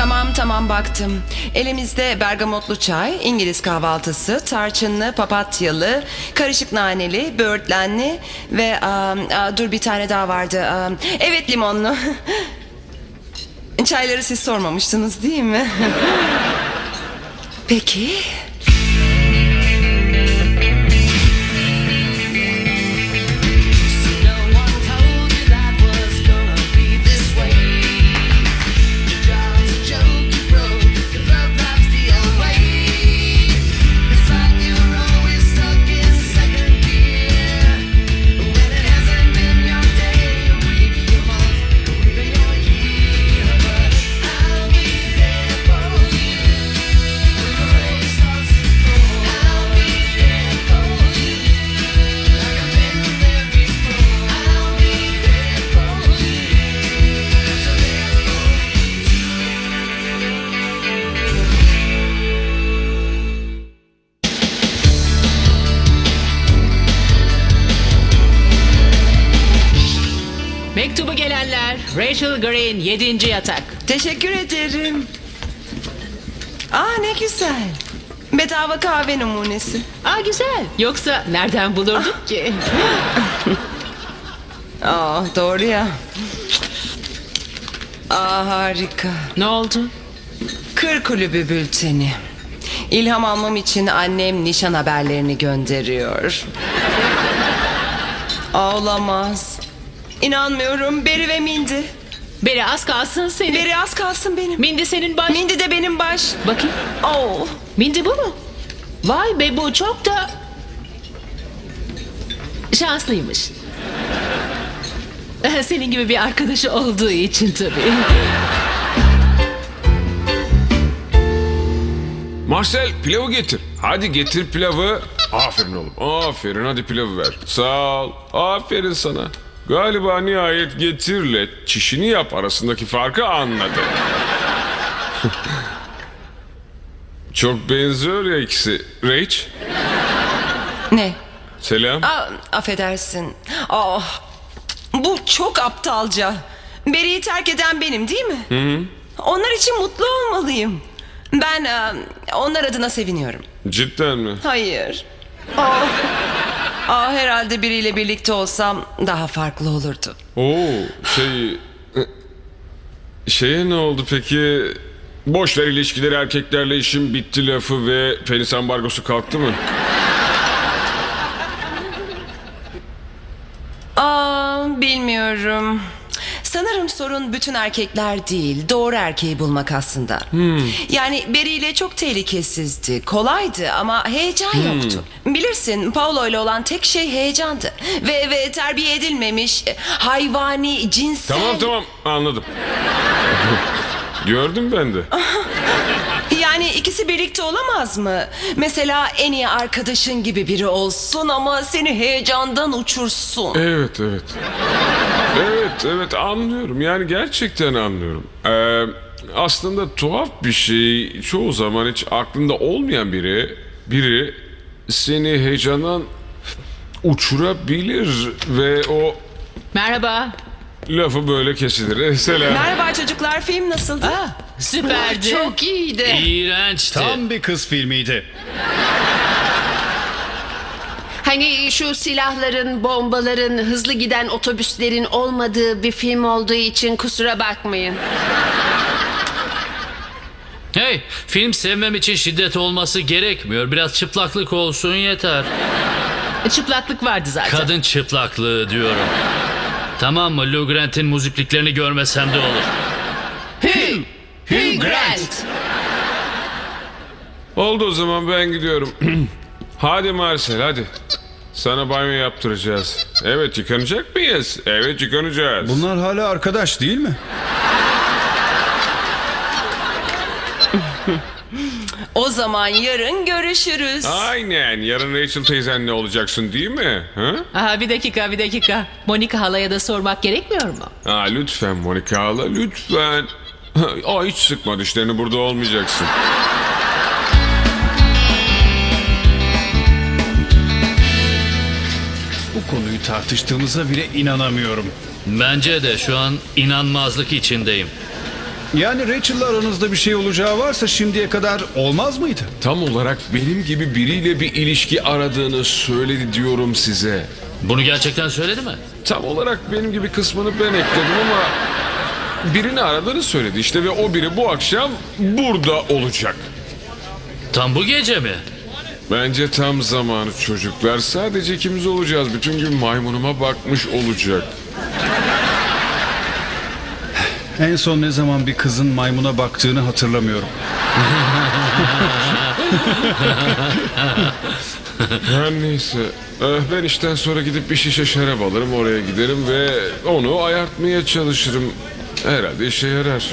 Tamam tamam baktım. Elimizde bergamotlu çay, İngiliz kahvaltısı, tarçınlı, papatyalı, karışık naneli, böğürtlenli ve aa, aa, dur bir tane daha vardı. Aa, evet limonlu. Çayları siz sormamıştınız değil mi? Peki. 7. yatak. Teşekkür ederim. Aa ne güzel. Bedava kahve numunesi. Aa güzel. Yoksa nereden bulurduk ki? Aa doğru ya. Aa harika. ne oldu? Kır kulübü bülteni. İlham almam için annem nişan haberlerini gönderiyor. Ağlamaz. İnanmıyorum. Beri ve Mindi. Beri az kalsın senin. Beri az kalsın benim. Mindi senin baş. Mindi de benim baş. Bakayım. Oo. Mindi bu mu? Vay be bu çok da... Şanslıymış. Senin gibi bir arkadaşı olduğu için tabii. Marcel pilavı getir. Hadi getir pilavı. Aferin oğlum. Aferin hadi pilavı ver. Sağ ol. Aferin sana. Galiba nihayet getirle çişini yap arasındaki farkı anladı. Çok benziyor ya ikisi. Rach, Ne? selam. Aa, affedersin. Aa, bu çok aptalca. Beri'yi terk eden benim değil mi? Onlar için mutlu olmalıyım. Ben e, onlar adına seviniyorum. Cidden mi? Hayır. Aa, aa, herhalde biriyle birlikte olsam daha farklı olurdu. Oo şey... Şeye ne oldu peki? Boş ver ilişkileri erkeklerle işim bitti lafı ve penis ambargosu kalktı mı? Aa, bilmiyorum. Sanırım sorun bütün erkekler değil, doğru erkeği bulmak aslında. Yani Beri ile çok tehlikesizdi, kolaydı ama heyecan yoktu. Bilirsin, Paulo ile olan tek şey heyecandı. Ve ve terbiye edilmemiş, hayvani, cinsel... Tamam tamam anladım. Gördüm ben de. Yani ikisi birlikte olamaz mı? Mesela en iyi arkadaşın gibi biri olsun ama seni heyecandan uçursun. Evet evet. Evet evet anlıyorum yani gerçekten anlıyorum. Ee, aslında tuhaf bir şey çoğu zaman hiç aklında olmayan biri biri seni heyecandan uçurabilir ve o Merhaba. Lafı böyle kesilir. Selam. Merhaba çocuklar, film nasıldı? Aa, süperdi. Çok iyiydi. İğrençti. Tam bir kız filmiydi. Hani şu silahların, bombaların, hızlı giden otobüslerin olmadığı bir film olduğu için kusura bakmayın. Hey, film sevmem için şiddet olması gerekmiyor. Biraz çıplaklık olsun yeter. Çıplaklık vardı zaten. Kadın çıplaklığı diyorum. Tamam mı? Lou Grant'in muzipliklerini görmesem de olur. Hugh Grant. Oldu o zaman ben gidiyorum. hadi Marcel hadi. Sana banyo yaptıracağız. Evet yıkanacak mıyız? Evet yıkanacağız. Bunlar hala arkadaş değil mi? O zaman yarın görüşürüz. Aynen. Yarın Rachel teyzenle olacaksın değil mi? Ha? Aha, bir dakika bir dakika. Monika halaya da sormak gerekmiyor mu? Aa, lütfen Monika hala lütfen. Aa, hiç sıkma dişlerini burada olmayacaksın. Bu konuyu tartıştığımıza bile inanamıyorum. Bence de şu an inanmazlık içindeyim. Yani Rachel'la aranızda bir şey olacağı varsa şimdiye kadar olmaz mıydı? Tam olarak benim gibi biriyle bir ilişki aradığını söyledi diyorum size. Bunu gerçekten söyledi mi? Tam olarak benim gibi kısmını ben ekledim ama birini aradığını söyledi işte ve o biri bu akşam burada olacak. Tam bu gece mi? Bence tam zamanı çocuklar. Sadece ikimiz olacağız. Bütün gün maymunuma bakmış olacak. En son ne zaman bir kızın maymuna baktığını hatırlamıyorum. Her neyse. Eh, Ben işten sonra gidip bir şişe şarap alırım. Oraya giderim ve onu ayartmaya çalışırım. Herhalde işe yarar.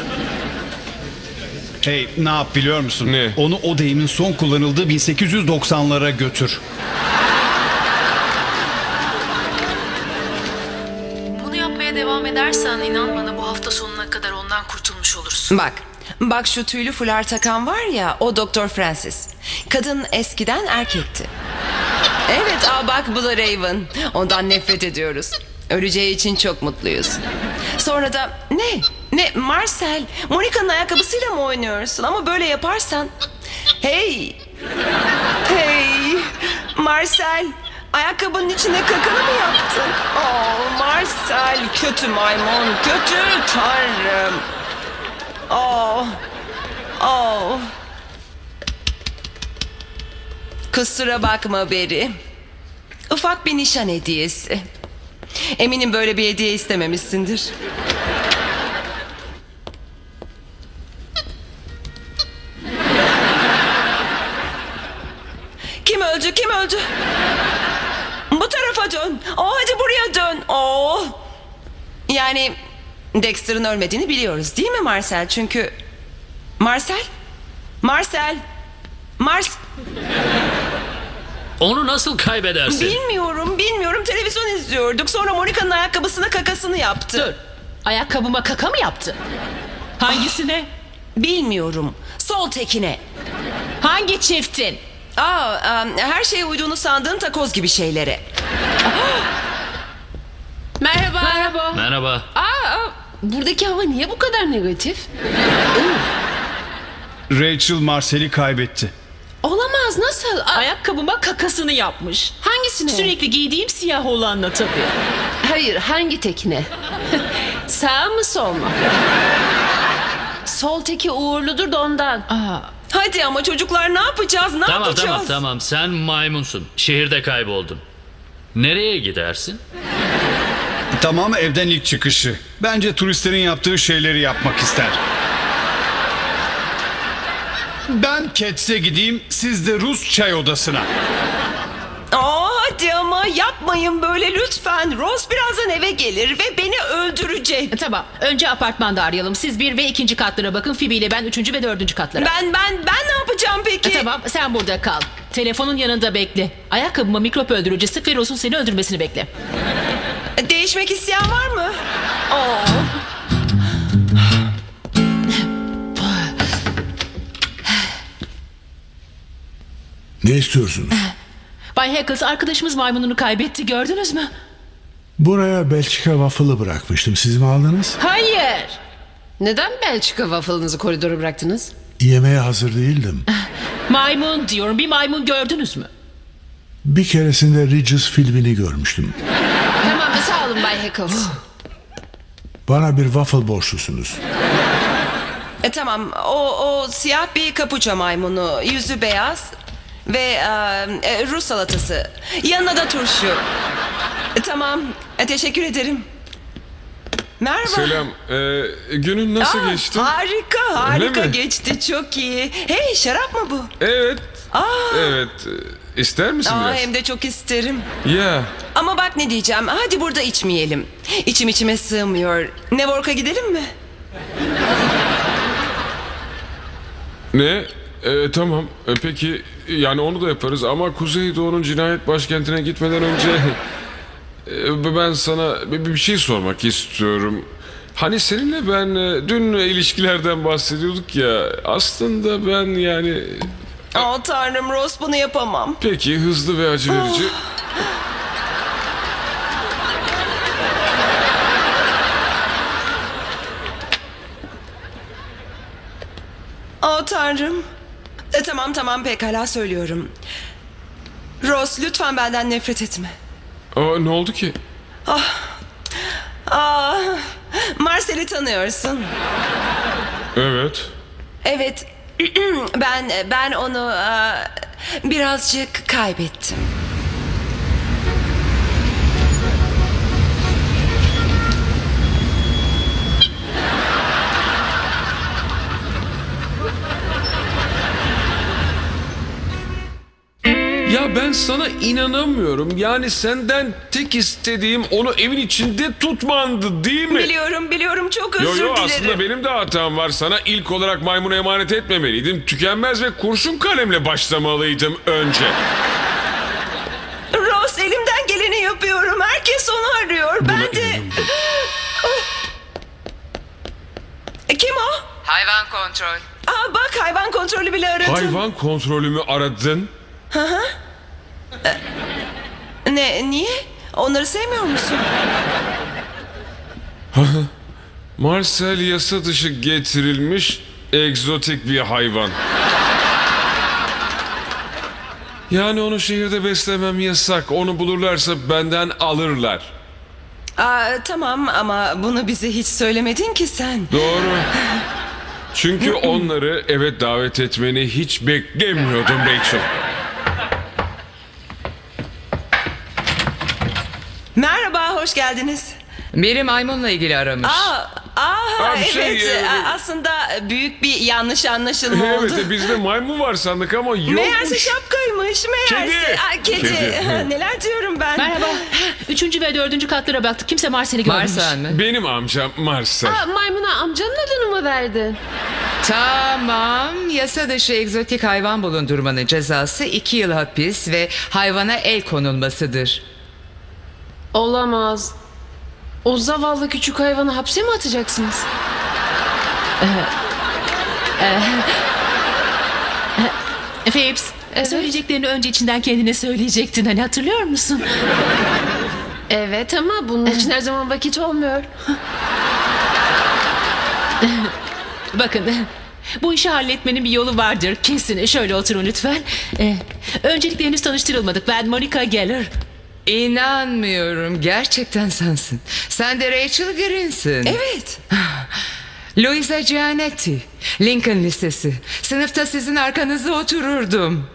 Hey ne yap biliyor musun? Ne? Onu o deyimin son kullanıldığı 1890'lara götür. Olursun. Bak, bak şu tüylü fular takan var ya o Doktor Francis. Kadın eskiden erkekti. Evet, aa bak bu da Raven. Ondan nefret ediyoruz. Öleceği için çok mutluyuz. Sonra da ne? Ne Marcel? Monica'nın ayakkabısıyla mı oynuyorsun? Ama böyle yaparsan... Hey! Hey! Marcel! Ayakkabının içine kakanı mı yaptın? Oh Marcel! Kötü maymun! Kötü tanrım! Oh! Oh! Kusura bakma Beri. Ufak bir nişan hediyesi. Eminim böyle bir hediye istememişsindir. Kim öldü? Kim öldü? Bu tarafa dön. Oh, hadi buraya dön. Oh. Yani Dexter'ın ölmediğini biliyoruz değil mi Marcel? Çünkü Marcel? Marcel? Mars Onu nasıl kaybedersin? bilmiyorum bilmiyorum televizyon izliyorduk sonra Monica'nın ayakkabısına kakasını yaptı. Dur. Ayakkabıma kaka mı yaptı? Hangisine? Bilmiyorum. Sol tekine. Hangi çiftin? Aa, e, her şeye uyduğunu sandığın takoz gibi şeylere. Merhaba. Merhaba. Merhaba. Aa, buradaki hava niye bu kadar negatif? Rachel Marcel'i kaybetti. Olamaz nasıl? Aa, Ayakkabıma kakasını yapmış. hangisine? Sürekli giydiğim siyah olanla tabii. Hayır hangi tekine? Sağ mı sol mu? Sol teki uğurludur da ondan. Hadi ama çocuklar ne yapacağız? Ne Tamam yapacağız? tamam tamam sen maymunsun. Şehirde kayboldun. Nereye gidersin? Tamam evden ilk çıkışı. Bence turistlerin yaptığı şeyleri yapmak ister. Ben Kets'e gideyim, siz de Rus çay odasına. Aa, hadi ama yapmayın böyle lütfen. Rose birazdan eve gelir ve beni öldürecek. E, Tamam. Önce apartmanda arayalım. Siz bir ve ikinci katlara bakın. Phoebe ile ben üçüncü ve dördüncü katlara. Ben ben ben ne yapacağım peki? E, Tamam sen burada kal. Telefonun yanında bekle. Ayakkabıma mikrop öldürücü sık ve Rose'un seni öldürmesini bekle. Değişmek isteyen var mı? Oo. Ne istiyorsunuz? Bay Hackles arkadaşımız maymununu kaybetti gördünüz mü? Buraya Belçika waffle'ı bırakmıştım. Siz mi aldınız? Hayır. Neden Belçika waffle'ınızı koridora bıraktınız? Yemeğe hazır değildim. Maymun diyorum. Bir maymun gördünüz mü? Bir keresinde Regis filmini görmüştüm. Olun Bay Heckles. Bana bir waffle borçlusunuz. E, tamam o, o siyah bir kapuça maymunu yüzü beyaz ve e, e, Rus salatası yanına da turşu. E, tamam e, teşekkür ederim. Merhaba. Selam. Ee, günün nasıl Aa, geçti? Harika harika mi? geçti çok iyi. Hey şarap mı bu? Evet. Aa, Evet. Ee, İster misin aa, biraz? hem de çok isterim. Ya. Ama bak ne diyeceğim hadi burada içmeyelim. İçim içime sığmıyor. Nevork'a gidelim mi? Ne? Ee, tamam. Ee, peki yani onu da yaparız ama Kuzeydoğu'nun cinayet başkentine gitmeden önce e, ben sana bir, bir şey sormak istiyorum. Hani seninle ben e, dün ilişkilerden bahsediyorduk ya. Aslında ben yani Aa tanrım Rose bunu yapamam. peki hızlı ve acı verici. Oh tanrım. E, tamam tamam pekala söylüyorum. Ross lütfen benden nefret etme. Aa, ne oldu ki? Aa, Marcel'i tanıyorsun. Evet. Evet. ben ben onu aa, birazcık kaybettim. Ben sana inanamıyorum. Yani senden tek istediğim onu evin içinde tutmandı değil mi? Biliyorum biliyorum çok özür Yo yo dilerim. aslında benim de hatam var. Sana ilk olarak maymuna emanet etmemeliydim. Tükenmez ve kurşun kalemle başlamalıydım önce. Ross elimden geleni yapıyorum. Herkes onu arıyor. Buna ben de... E, Kim o? Hayvan kontrol. Aa, bak hayvan kontrolü bile aradım. Hayvan kontrolümü aradın. Ne niye? Onları sevmiyor musun? Marcel yasa dışı getirilmiş egzotik bir hayvan. Yani onu şehirde beslemem yasak. Onu bulurlarsa benden alırlar. Aa, tamam ama bunu bize hiç söylemedin ki sen. Doğru. Çünkü onları eve davet etmeni hiç beklemiyordum Rachel. Merhaba, hoş geldiniz. Biri maymunla ilgili aramış. Aa, aa Aa, bir evet. şey, e, Aa, Aslında büyük bir yanlış anlaşılma oldu. Evet e, bizde maymun var sandık ama yokmuş. Meğerse şapkaymış, meğerse. Kedi. Aa, kedi. Kedi. Neler diyorum ben? Merhaba. Üçüncü ve dördüncü katlara baktık. Kimse Marcel'i görmemiş. Marcel mi? Benim amcam Marcel. Aa, maymuna amcanın adını mı verdin? Tamam. Yasa dışı egzotik hayvan bulundurmanın cezası iki yıl hapis ve hayvana el konulmasıdır. Olamaz. O zavallı küçük hayvanı hapse mi atacaksınız? Phipps, söyleyeceklerini önce içinden kendine söyleyecektin. Hani hatırlıyor musun? Evet ama bunun için her zaman vakit olmuyor. Bakın, bu işi halletmenin bir yolu vardır. Kesin. Şöyle oturun lütfen. Ee, öncelikle henüz tanıştırılmadık. Ben Monica Geller. İnanmıyorum. Gerçekten sensin. Sen de Rachel Green'sin. Evet. Louisa Gianetti. Lincoln Lisesi. Sınıfta sizin arkanızda otururdum.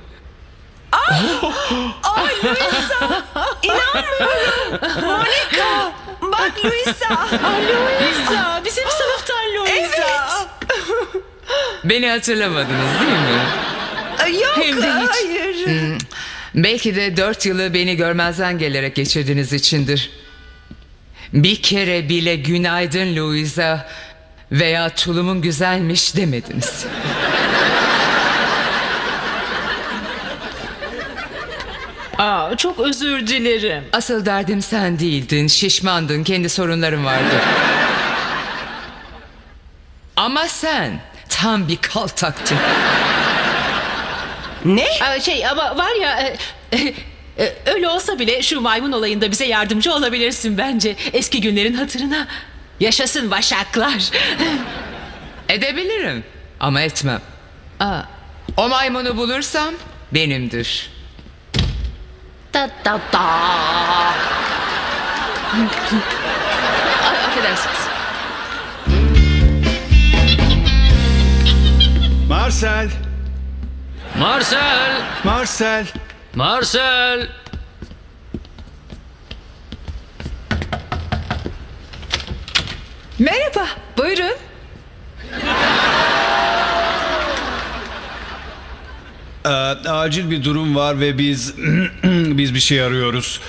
İnanmıyorum. Monica. Bak Luisa. Luisa, bizim sınıftan Luisa. Beni hatırlamadınız değil mi? Ay, Yok, Hem de hiç. hayır. Belki de dört yılı beni görmezden gelerek geçirdiğiniz içindir. Bir kere bile günaydın Louisa veya tulumun güzelmiş demediniz. Aa, çok özür dilerim. Asıl derdim sen değildin, şişmandın, kendi sorunların vardı. Ama sen tam bir kaltaktın. Ne? Aa, şey ama var ya... e, e, e, öyle olsa bile şu maymun olayında bize yardımcı olabilirsin bence. Eski günlerin hatırına. Yaşasın başaklar. Edebilirim ama etmem. Aa, O maymunu bulursam benimdir. da da da. Ay, affedersiniz. Marcel, Marcel! Marcel. Marcel! Merhaba, buyurun. Ee, acil bir durum var ve biz biz bir şey arıyoruz.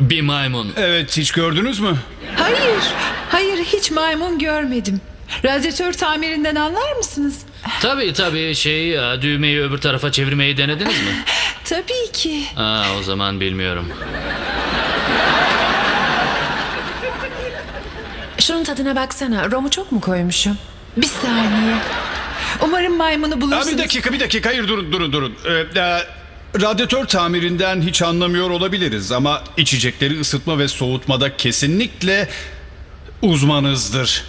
Bir maymun. Evet, hiç gördünüz mü? Hayır, hayır hiç maymun görmedim. Radyatör tamirinden anlar mısınız? Tabii tabii şey ya, düğmeyi öbür tarafa çevirmeyi denediniz mi? Tabii ki. Aa, o zaman bilmiyorum. Şunun tadına baksana, romu çok mu koymuşum? Bir saniye. Umarım maymunu Aa, bulursunuz. bir dakika, bir dakika. Hayır, durun, durun, durun. Ee, e, radyatör tamirinden hiç anlamıyor olabiliriz ama içecekleri ısıtma ve soğutmada kesinlikle uzmanızdır.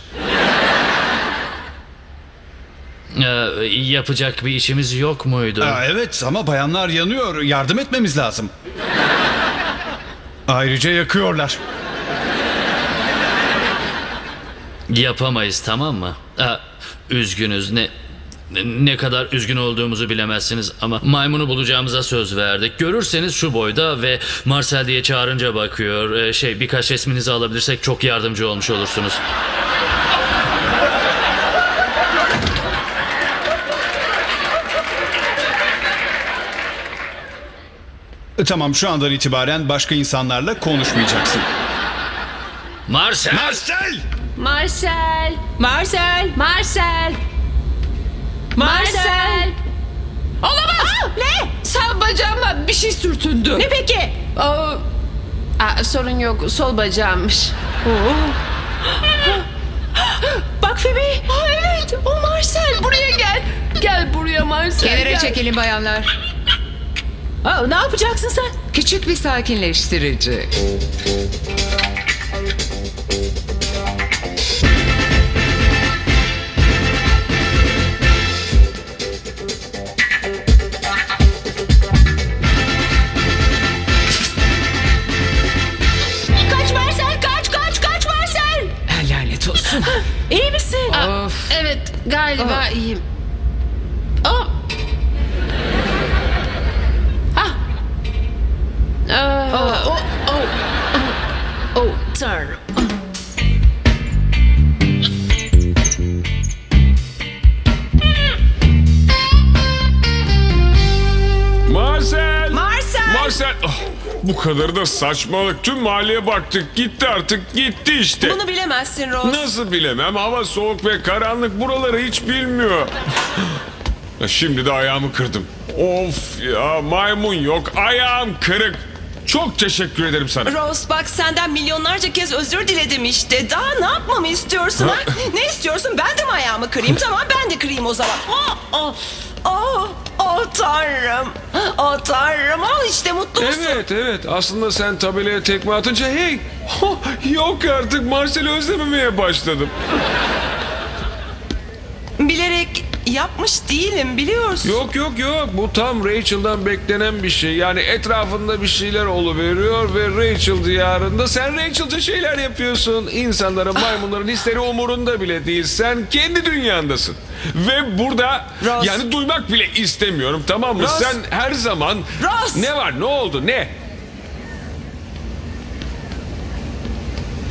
Ee, yapacak bir işimiz yok muydu? Aa, evet ama bayanlar yanıyor. Yardım etmemiz lazım. Ayrıca yakıyorlar. Yapamayız tamam mı? Aa, üzgünüz ne ne kadar üzgün olduğumuzu bilemezsiniz ama maymunu bulacağımıza söz verdik. Görürseniz şu boyda ve Marcel diye çağırınca bakıyor. Ee, şey birkaç resminizi alabilirsek çok yardımcı olmuş olursunuz. Tamam şu andan itibaren başka insanlarla konuşmayacaksın. Marcel! Marcel! Marcel. Marcel! Marcel. Marcel. Olamaz! Ne? Sağ bacağıma bir şey sürtündü. Ne peki? Aa, aa, sorun yok. Sol bacağımmış. Bak Phoebe! Aa, evet. O Marcel. Buraya gel. Gel buraya Marcel. Kenara gel. çekilin bayanlar. Aa, ne yapacaksın sen? Küçük bir sakinleştirici. Saçmalık. Tüm mahalleye baktık. Gitti artık. Gitti işte. Bunu bilemezsin Rose. Nasıl bilemem? Hava soğuk ve karanlık. Buraları hiç bilmiyor. Şimdi de ayağımı kırdım. Of ya maymun yok. Ayağım kırık. Çok teşekkür ederim sana. Rose bak senden milyonlarca kez özür diledim işte. Daha ne yapmamı istiyorsun ha? Ne istiyorsun? Ben de mi ayağımı kırayım? Tamam ben de kırayım o zaman. Oh, oh, oh, oh tanrım. Oh tanrım. Al işte mutlu musun? Evet evet aslında sen tabelaya tekme atınca hey oh, yok artık Marcel'i özlememeye başladım. Bilerek yapmış değilim biliyorsun. Yok yok yok bu tam Rachel'dan beklenen bir şey. Yani etrafında bir şeyler oluveriyor ve Rachel diyarında sen Rachel'ca şeyler yapıyorsun. İnsanların maymunların hisleri umurunda bile değil. Sen kendi dünyandasın. Ve burada Ross. yani duymak bile istemiyorum tamam mı? Ross. Sen her zaman Ross. ne var ne oldu ne?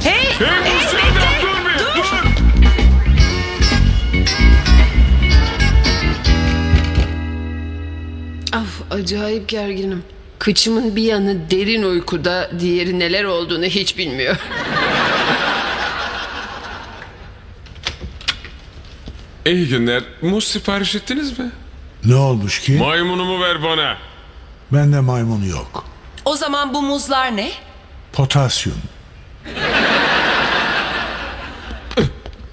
Hey, Hey, hey, Of, acayip gerginim. Kıçımın bir yanı derin uykuda, diğeri neler olduğunu hiç bilmiyor. İyi günler. Muz sipariş ettiniz mi? Ne olmuş ki? Maymunumu ver bana. Bende maymun yok. O zaman bu muzlar ne? Potasyum.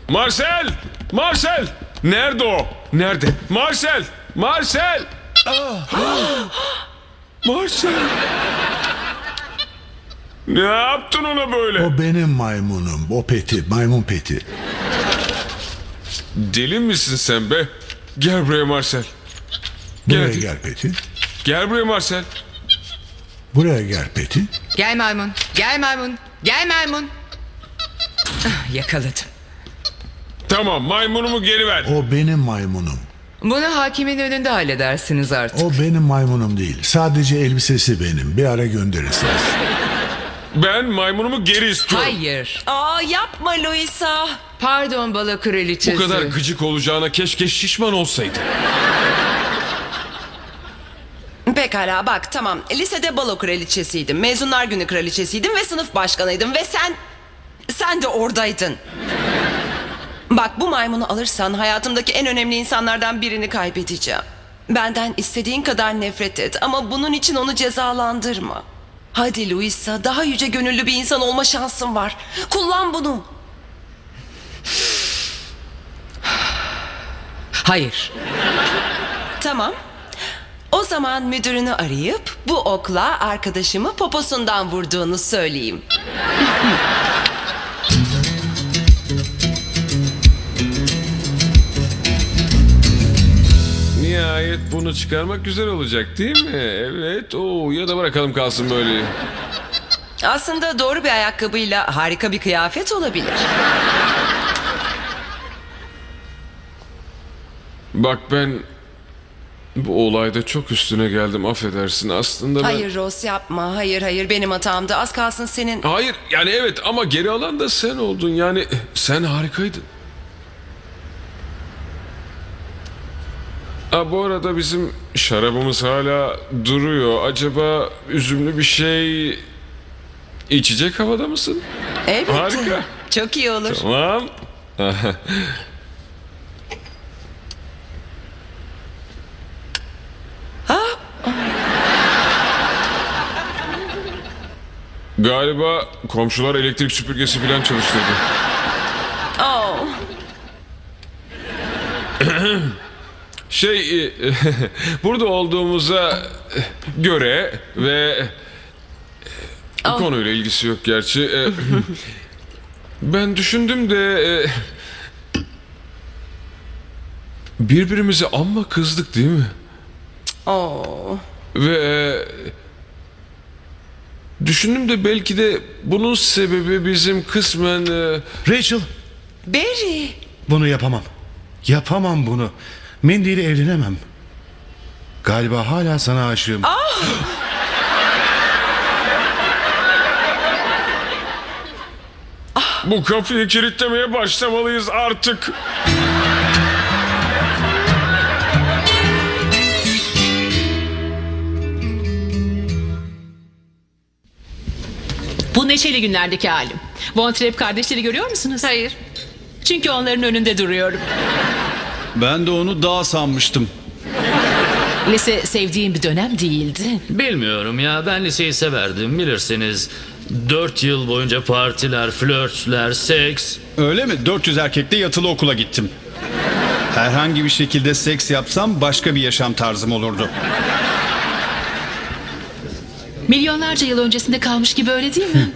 Marcel! Marcel! Nerede o? Nerede? Marcel! Marcel! Marcel! Ne yaptın ona böyle? O benim maymunum. O peti. Maymun peti. Deli misin sen be? Gel buraya Marcel. Buraya Geldi. gel peti. Gel buraya Marcel. Buraya gel peti. Gel maymun. Gel maymun. Gel maymun. Ah, Yakaladım. Tamam maymunumu geri ver. O benim maymunum. Bunu hakimin önünde halledersiniz artık. O benim maymunum değil. Sadece elbisesi benim. Bir ara gönderirsiniz. Ben maymunumu geri istiyorum. Hayır. Aa yapma Louisa. Pardon bala kraliçesi. Bu kadar gıcık olacağına keşke şişman olsaydı. Pekala bak tamam. Lisede balo kraliçesiydim. Mezunlar günü kraliçesiydim ve sınıf başkanıydım. Ve sen... Sen de oradaydın. Bak bu maymunu alırsan hayatımdaki en önemli insanlardan birini kaybedeceğim. Benden istediğin kadar nefret et ama bunun için onu cezalandırma. Hadi Luisa daha yüce gönüllü bir insan olma şansın var. Kullan bunu. Hayır. Tamam. O zaman müdürünü arayıp bu okla arkadaşımı poposundan vurduğunu söyleyeyim. Nihayet bunu çıkarmak güzel olacak değil mi? Evet. Oo, ya da bırakalım kalsın böyle. Aslında doğru bir ayakkabıyla harika bir kıyafet olabilir. Bak ben bu olayda çok üstüne geldim affedersin. Aslında ben... Hayır Ross yapma. Hayır hayır benim hatamdı. Az kalsın senin... Hayır yani evet ama geri alan da sen oldun. Yani sen harikaydın. Ha, bu arada bizim şarabımız hala duruyor. Acaba üzümlü bir şey içecek havada mısın? Elbette. Harika. Çok iyi olur. Tamam. Galiba komşular elektrik süpürgesi falan çalıştırdı. Oh. Şey, e, burada olduğumuza göre ve bu konuyla ilgisi yok gerçi. E, Ben düşündüm de e, birbirimize amma kızdık değil mi? Oh. Ve e, düşündüm de belki de bunun sebebi bizim kısmen e, Rachel Barry. bunu yapamam. Yapamam bunu. Mindy ile evlenemem. Galiba hala sana aşığım. bu kapıyı kilitlemeye başlamalıyız artık. Bu neşeli günlerdeki halim. Von Trapp kardeşleri görüyor musunuz? Hayır. Çünkü onların önünde duruyorum. Ben de onu dağ sanmıştım. Lise sevdiğim bir dönem değildi. Bilmiyorum ya ben liseyi severdim bilirsiniz. Dört yıl boyunca partiler, flörtler, seks. Öyle mi? 400 erkekle yatılı okula gittim. Herhangi bir şekilde seks yapsam başka bir yaşam tarzım olurdu. Milyonlarca yıl öncesinde kalmış gibi öyle değil mi?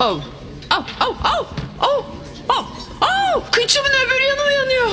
oh. Oh, oh, oh, oh, oh, oh. Kıçımın öbür yanı uyanıyor.